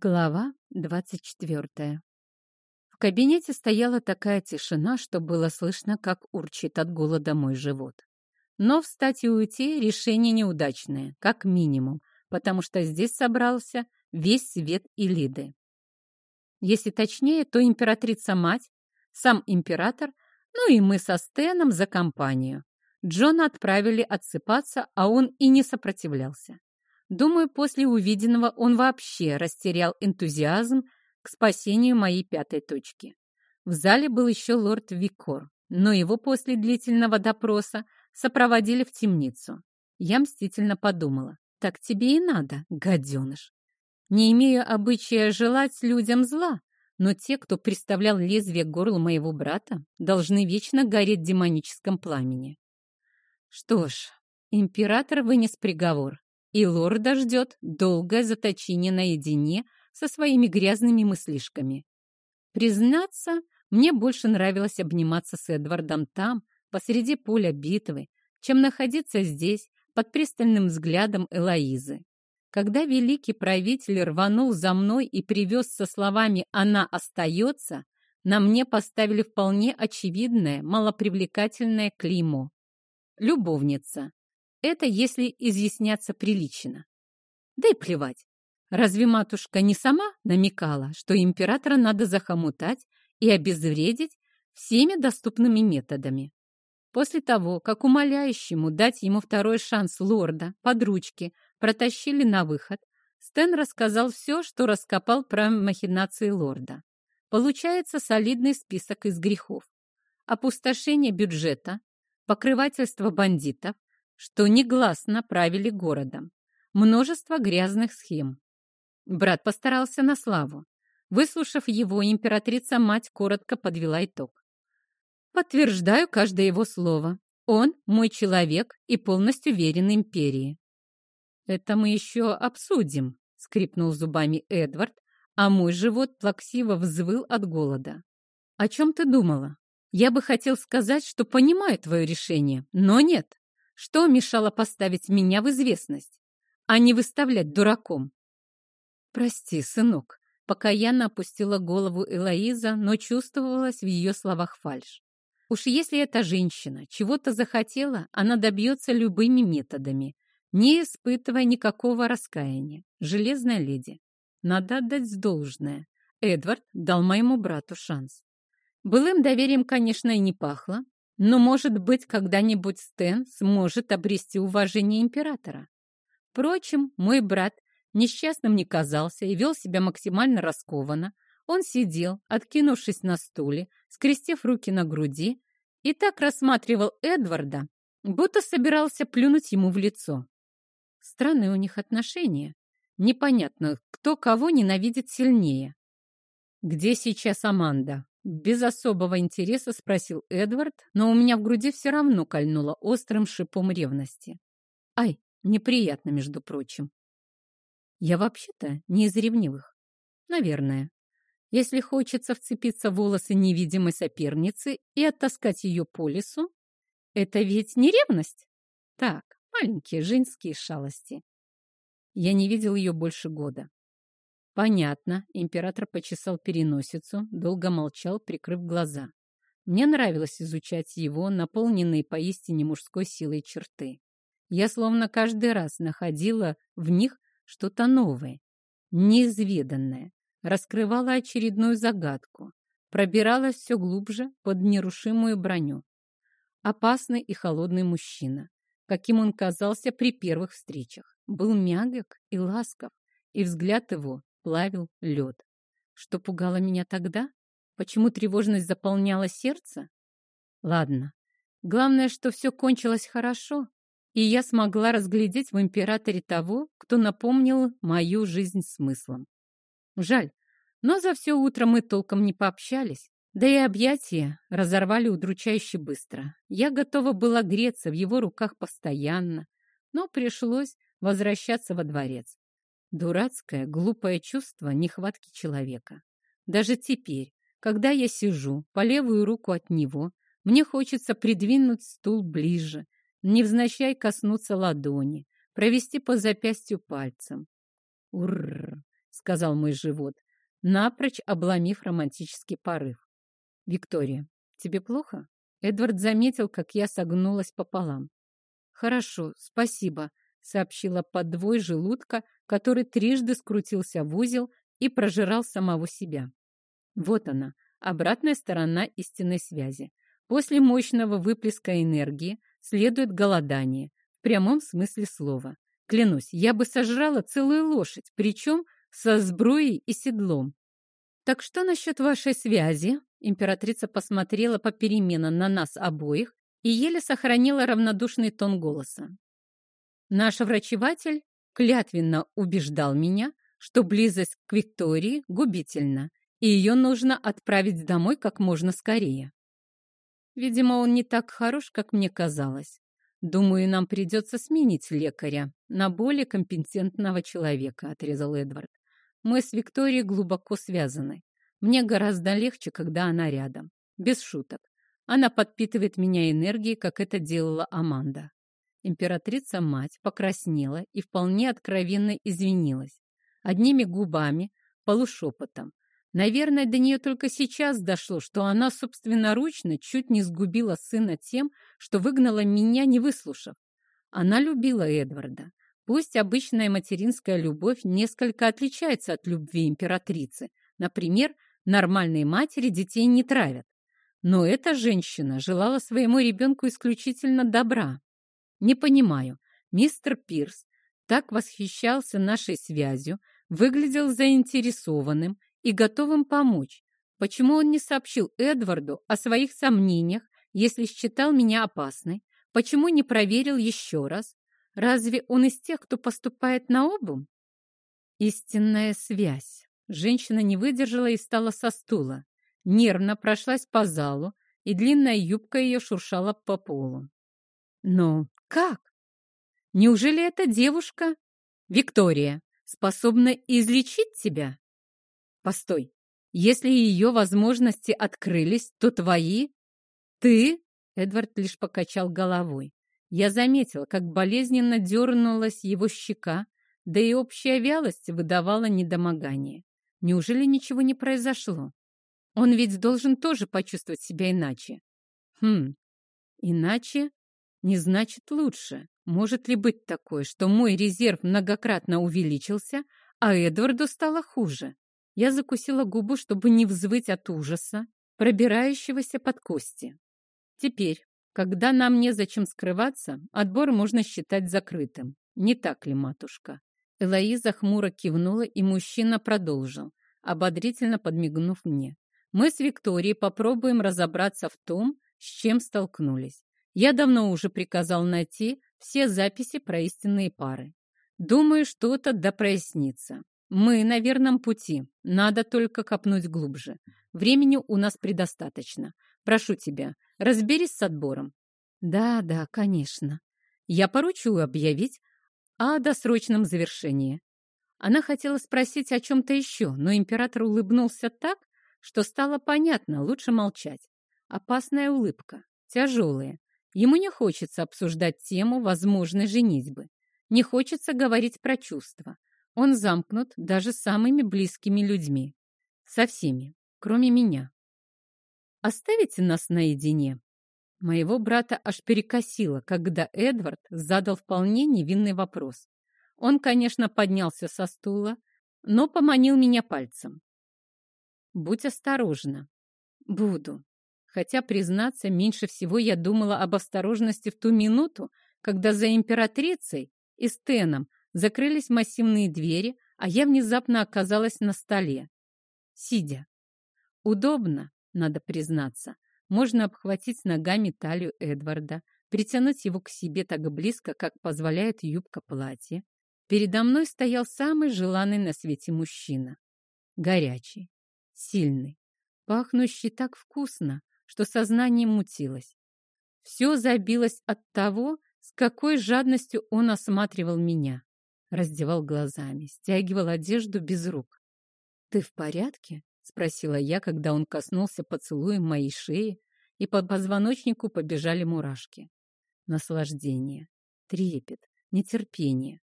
Глава двадцать четвертая. В кабинете стояла такая тишина, что было слышно, как урчит от голода мой живот. Но встать и уйти — решение неудачное, как минимум, потому что здесь собрался весь свет и лиды. Если точнее, то императрица-мать, сам император, ну и мы со Стеном за компанию. Джона отправили отсыпаться, а он и не сопротивлялся. Думаю, после увиденного он вообще растерял энтузиазм к спасению моей пятой точки. В зале был еще лорд Викор, но его после длительного допроса сопроводили в темницу. Я мстительно подумала, так тебе и надо, гаденыш. Не имею обычая желать людям зла, но те, кто представлял лезвие горла моего брата, должны вечно гореть в демоническом пламени. Что ж, император вынес приговор и лорда ждет долгое заточение наедине со своими грязными мыслишками. Признаться, мне больше нравилось обниматься с Эдвардом там, посреди поля битвы, чем находиться здесь, под пристальным взглядом Элоизы. Когда великий правитель рванул за мной и привез со словами «она остается», на мне поставили вполне очевидное, малопривлекательное клеймо. Любовница. Это если изъясняться прилично. Да и плевать. Разве матушка не сама намекала, что императора надо захомутать и обезвредить всеми доступными методами? После того, как умоляющему дать ему второй шанс лорда под ручки протащили на выход, Стэн рассказал все, что раскопал про махинации лорда. Получается солидный список из грехов. Опустошение бюджета, покрывательство бандитов, что негласно правили городом. Множество грязных схем. Брат постарался на славу. Выслушав его, императрица-мать коротко подвела итог. «Подтверждаю каждое его слово. Он мой человек и полностью верен империи». «Это мы еще обсудим», — скрипнул зубами Эдвард, а мой живот плаксиво взвыл от голода. «О чем ты думала? Я бы хотел сказать, что понимаю твое решение, но нет. Что мешало поставить меня в известность, а не выставлять дураком? Прости, сынок, пока я опустила голову Элоиза, но чувствовалась в ее словах фальшь. Уж если эта женщина чего-то захотела, она добьется любыми методами, не испытывая никакого раскаяния. Железная леди. Надо отдать должное. Эдвард дал моему брату шанс. Былым доверием, конечно, и не пахло, но, может быть, когда-нибудь Стэн сможет обрести уважение императора. Впрочем, мой брат несчастным не казался и вел себя максимально раскованно. Он сидел, откинувшись на стуле, скрестив руки на груди, и так рассматривал Эдварда, будто собирался плюнуть ему в лицо. Странные у них отношения. Непонятно, кто кого ненавидит сильнее. «Где сейчас Аманда?» Без особого интереса спросил Эдвард, но у меня в груди все равно кольнуло острым шипом ревности. Ай, неприятно, между прочим. Я вообще-то не из ревнивых. Наверное. Если хочется вцепиться в волосы невидимой соперницы и оттаскать ее по лесу, это ведь не ревность? Так, маленькие женские шалости. Я не видел ее больше года. «Понятно». Император почесал переносицу, долго молчал, прикрыв глаза. Мне нравилось изучать его, наполненные поистине мужской силой черты. Я словно каждый раз находила в них что-то новое, неизведанное, раскрывала очередную загадку, пробиралась все глубже под нерушимую броню. Опасный и холодный мужчина, каким он казался при первых встречах, был мягок и ласков, и взгляд его плавил лед. Что пугало меня тогда? Почему тревожность заполняла сердце? Ладно. Главное, что все кончилось хорошо, и я смогла разглядеть в императоре того, кто напомнил мою жизнь смыслом. Жаль, но за все утро мы толком не пообщались, да и объятия разорвали удручающе быстро. Я готова была греться в его руках постоянно, но пришлось возвращаться во дворец. Дурацкое, глупое чувство нехватки человека. Даже теперь, когда я сижу по левую руку от него, мне хочется придвинуть стул ближе, невзначай коснуться ладони, провести по запястью пальцем. Уррр! — сказал мой живот, напрочь обломив романтический порыв. «Виктория, тебе плохо?» Эдвард заметил, как я согнулась пополам. «Хорошо, спасибо», — сообщила подвой желудка, который трижды скрутился в узел и прожирал самого себя. Вот она, обратная сторона истинной связи. После мощного выплеска энергии следует голодание, в прямом смысле слова. Клянусь, я бы сожрала целую лошадь, причем со сбруей и седлом. «Так что насчет вашей связи?» Императрица посмотрела попеременно на нас обоих и еле сохранила равнодушный тон голоса. Наш врачеватель клятвенно убеждал меня, что близость к Виктории губительна, и ее нужно отправить домой как можно скорее. Видимо, он не так хорош, как мне казалось. Думаю, нам придется сменить лекаря на более компетентного человека, отрезал Эдвард. Мы с Викторией глубоко связаны. Мне гораздо легче, когда она рядом. Без шуток. Она подпитывает меня энергией, как это делала Аманда. Императрица-мать покраснела и вполне откровенно извинилась. Одними губами, полушепотом. Наверное, до нее только сейчас дошло, что она собственноручно чуть не сгубила сына тем, что выгнала меня, не выслушав. Она любила Эдварда. Пусть обычная материнская любовь несколько отличается от любви императрицы. Например, нормальные матери детей не травят. Но эта женщина желала своему ребенку исключительно добра. Не понимаю, мистер Пирс так восхищался нашей связью, выглядел заинтересованным и готовым помочь. Почему он не сообщил Эдварду о своих сомнениях, если считал меня опасной? Почему не проверил еще раз? Разве он из тех, кто поступает на обум? Истинная связь. Женщина не выдержала и встала со стула. Нервно прошлась по залу, и длинная юбка ее шуршала по полу. Но как? Неужели эта девушка, Виктория, способна излечить тебя? Постой, если ее возможности открылись, то твои? Ты? Эдвард лишь покачал головой. Я заметила, как болезненно дернулась его щека, да и общая вялость выдавала недомогание. Неужели ничего не произошло? Он ведь должен тоже почувствовать себя иначе. Хм, иначе не значит лучше. Может ли быть такое, что мой резерв многократно увеличился, а Эдварду стало хуже? Я закусила губу, чтобы не взвыть от ужаса, пробирающегося под кости. Теперь, когда нам незачем скрываться, отбор можно считать закрытым. Не так ли, матушка? Элоиза хмуро кивнула, и мужчина продолжил, ободрительно подмигнув мне. Мы с Викторией попробуем разобраться в том, с чем столкнулись. Я давно уже приказал найти все записи про истинные пары. Думаю, что-то да прояснится. Мы на верном пути. Надо только копнуть глубже. Времени у нас предостаточно. Прошу тебя, разберись с отбором. Да, да, конечно. Я поручу объявить о досрочном завершении. Она хотела спросить о чем-то еще, но император улыбнулся так, что стало понятно, лучше молчать. Опасная улыбка, тяжелая, Ему не хочется обсуждать тему возможной женитьбы. Не хочется говорить про чувства. Он замкнут даже самыми близкими людьми. Со всеми, кроме меня. Оставите нас наедине. Моего брата аж перекосило, когда Эдвард задал вполне невинный вопрос. Он, конечно, поднялся со стула, но поманил меня пальцем. «Будь осторожна». «Буду», Хотя, признаться, меньше всего я думала об осторожности в ту минуту, когда за императрицей и Стеном закрылись массивные двери, а я внезапно оказалась на столе, сидя. Удобно, надо признаться. Можно обхватить ногами талию Эдварда, притянуть его к себе так близко, как позволяет юбка платья. Передо мной стоял самый желанный на свете мужчина. Горячий, сильный, пахнущий так вкусно, что сознание мутилось. Все забилось от того, с какой жадностью он осматривал меня. Раздевал глазами, стягивал одежду без рук. «Ты в порядке?» — спросила я, когда он коснулся поцелуем моей шеи, и по позвоночнику побежали мурашки. Наслаждение, трепет, нетерпение.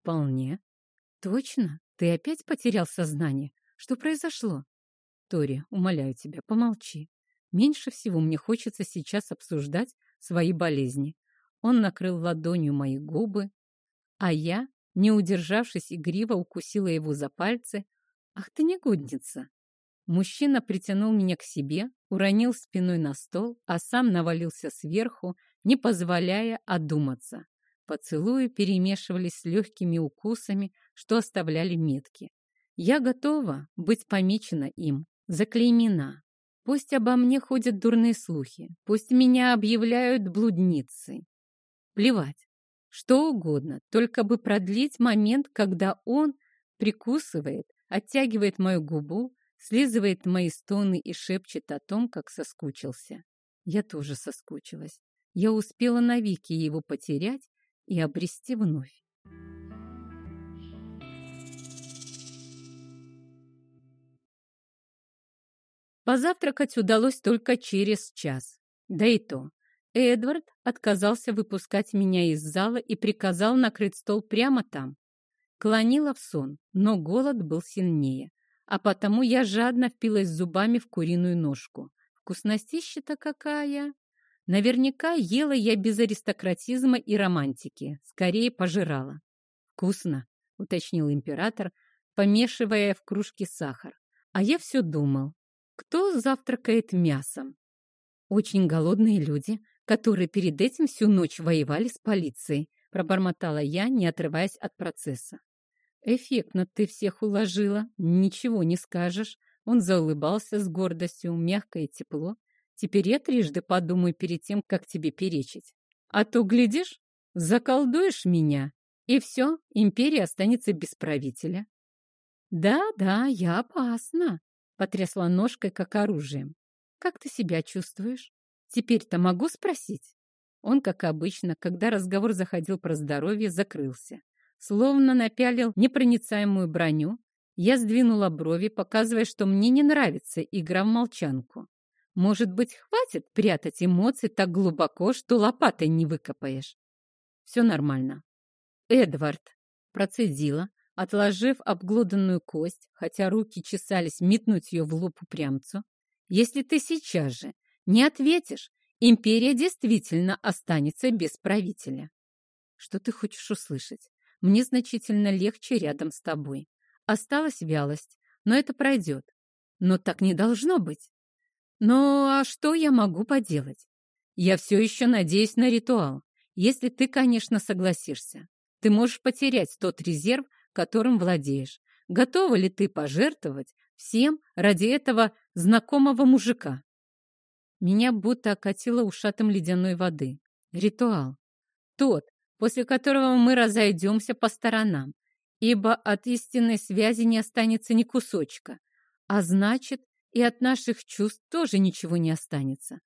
«Вполне. Точно? Ты опять потерял сознание? Что произошло? Тори, умоляю тебя, помолчи. Меньше всего мне хочется сейчас обсуждать свои болезни. Он накрыл ладонью мои губы, а я, не удержавшись игриво, укусила его за пальцы. Ах ты негодница! Мужчина притянул меня к себе, уронил спиной на стол, а сам навалился сверху, не позволяя одуматься. Поцелуи перемешивались с легкими укусами, что оставляли метки. Я готова быть помечена им, заклеймена. Пусть обо мне ходят дурные слухи, пусть меня объявляют блудницей. Плевать, что угодно, только бы продлить момент, когда он прикусывает, оттягивает мою губу, слизывает мои стоны и шепчет о том, как соскучился. Я тоже соскучилась. Я успела навеки его потерять и обрести вновь. Позавтракать удалось только через час. Да и то. Эдвард отказался выпускать меня из зала и приказал накрыть стол прямо там. Клонила в сон, но голод был сильнее, а потому я жадно впилась зубами в куриную ножку. Вкусностища-то какая! Наверняка ела я без аристократизма и романтики, скорее пожирала. «Вкусно», — уточнил император, помешивая в кружке сахар. А я все думал, кто завтракает мясом? Очень голодные люди, которые перед этим всю ночь воевали с полицией, пробормотала я, не отрываясь от процесса. Эффектно ты всех уложила, ничего не скажешь. Он заулыбался с гордостью, мягко и тепло. Теперь я трижды подумаю перед тем, как тебе перечить. А то, глядишь, заколдуешь меня, и все, империя останется без правителя. Да-да, я опасна, потрясла ножкой, как оружием. «Как ты себя чувствуешь? Теперь-то могу спросить?» Он, как обычно, когда разговор заходил про здоровье, закрылся. Словно напялил непроницаемую броню, я сдвинула брови, показывая, что мне не нравится игра в молчанку. Может быть, хватит прятать эмоции так глубоко, что лопатой не выкопаешь? Все нормально. Эдвард, процедила, Отложив обглоданную кость, хотя руки чесались метнуть ее в лоб упрямцу, если ты сейчас же не ответишь, империя действительно останется без правителя. Что ты хочешь услышать? Мне значительно легче рядом с тобой. Осталась вялость, но это пройдет. Но так не должно быть. Ну, а что я могу поделать? Я все еще надеюсь на ритуал, если ты, конечно, согласишься. Ты можешь потерять тот резерв, которым владеешь. Готова ли ты пожертвовать всем ради этого знакомого мужика? Меня будто окатило ушатом ледяной воды. Ритуал. Тот, после которого мы разойдемся по сторонам, ибо от истинной связи не останется ни кусочка, а значит, и от наших чувств тоже ничего не останется.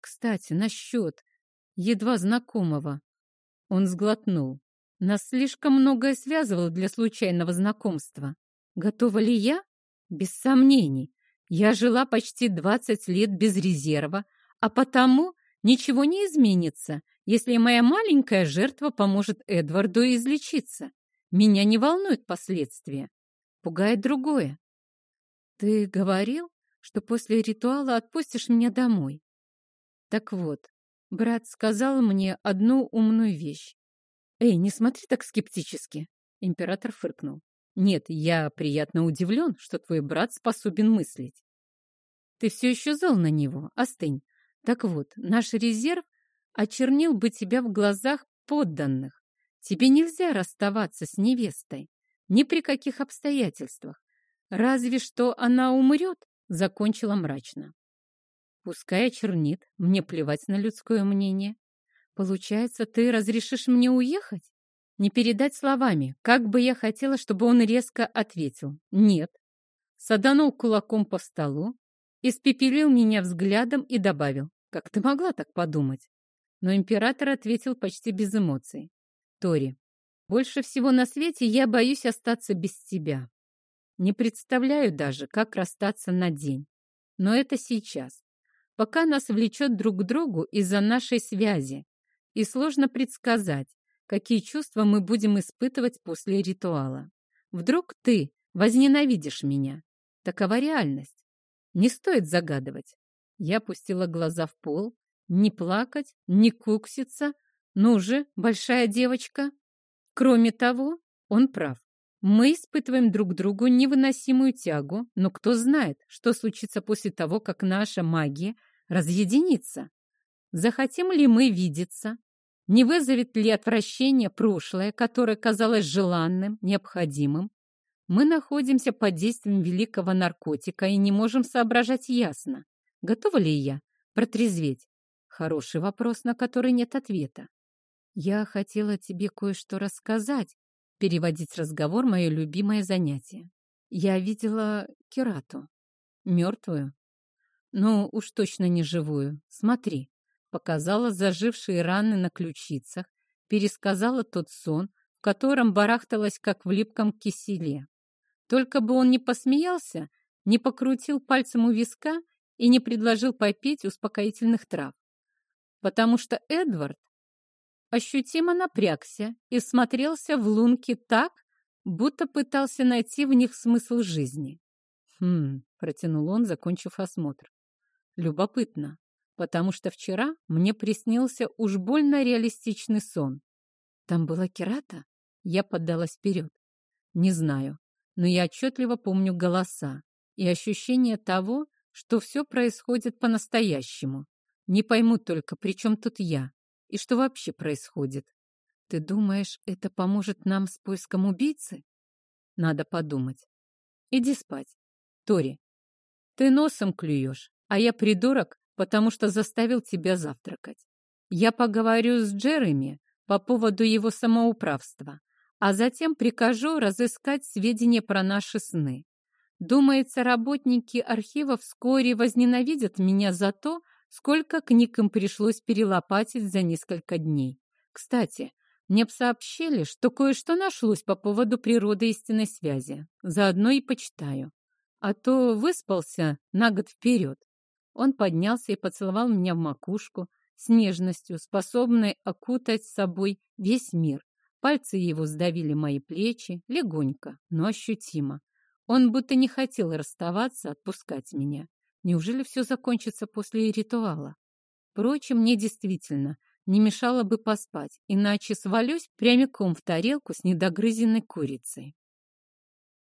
Кстати, насчет едва знакомого. Он сглотнул. Нас слишком многое связывало для случайного знакомства. Готова ли я? Без сомнений. Я жила почти 20 лет без резерва, а потому ничего не изменится, если моя маленькая жертва поможет Эдварду излечиться. Меня не волнуют последствия. Пугает другое. Ты говорил, что после ритуала отпустишь меня домой. Так вот, брат сказал мне одну умную вещь. «Эй, не смотри так скептически!» Император фыркнул. «Нет, я приятно удивлен, что твой брат способен мыслить. Ты все еще зол на него, остынь. Так вот, наш резерв очернил бы тебя в глазах подданных. Тебе нельзя расставаться с невестой. Ни при каких обстоятельствах. Разве что она умрет, закончила мрачно. Пускай очернит, мне плевать на людское мнение. Получается, ты разрешишь мне уехать? Не передать словами, как бы я хотела, чтобы он резко ответил «нет». Саданул кулаком по столу, испепелил меня взглядом и добавил «как ты могла так подумать?» Но император ответил почти без эмоций. «Тори, больше всего на свете я боюсь остаться без тебя. Не представляю даже, как расстаться на день. Но это сейчас, пока нас влечет друг к другу из-за нашей связи, и сложно предсказать, какие чувства мы будем испытывать после ритуала. Вдруг ты возненавидишь меня. Такова реальность. Не стоит загадывать. Я опустила глаза в пол. Не плакать, не кукситься. Ну же, большая девочка. Кроме того, он прав. Мы испытываем друг другу невыносимую тягу, но кто знает, что случится после того, как наша магия разъединится. Захотим ли мы видеться? Не вызовет ли отвращение прошлое, которое казалось желанным, необходимым? Мы находимся под действием великого наркотика и не можем соображать ясно. Готова ли я протрезветь? Хороший вопрос, на который нет ответа. Я хотела тебе кое-что рассказать, Переводить разговор — мое любимое занятие. Я видела Керату. Мертвую. Ну, уж точно не живую. Смотри. Показала зажившие раны на ключицах, пересказала тот сон, в котором барахталась, как в липком киселе. Только бы он не посмеялся, не покрутил пальцем у виска и не предложил попить успокоительных трав. Потому что Эдвард ощутимо напрягся и смотрелся в лунки так, будто пытался найти в них смысл жизни. «Хм», — протянул он, закончив осмотр. «Любопытно, потому что вчера мне приснился уж больно реалистичный сон. Там была Керата?» Я поддалась вперед. «Не знаю, но я отчетливо помню голоса и ощущение того, что все происходит по-настоящему. Не пойму только, при чем тут я. И что вообще происходит? Ты думаешь, это поможет нам с поиском убийцы? Надо подумать. Иди спать. Тори, ты носом клюешь, а я придурок, потому что заставил тебя завтракать. Я поговорю с Джереми по поводу его самоуправства, а затем прикажу разыскать сведения про наши сны. Думается, работники архива вскоре возненавидят меня за то, Сколько книг им пришлось перелопатить за несколько дней. Кстати, мне сообщили, что кое-что нашлось по поводу природы истинной связи. Заодно и почитаю. А то выспался на год вперед. Он поднялся и поцеловал меня в макушку с нежностью, способной окутать собой весь мир. Пальцы его сдавили мои плечи, легонько, но ощутимо. Он будто не хотел расставаться, отпускать меня. Неужели все закончится после ритуала? Впрочем, мне действительно не мешало бы поспать, иначе свалюсь прямиком в тарелку с недогрызенной курицей.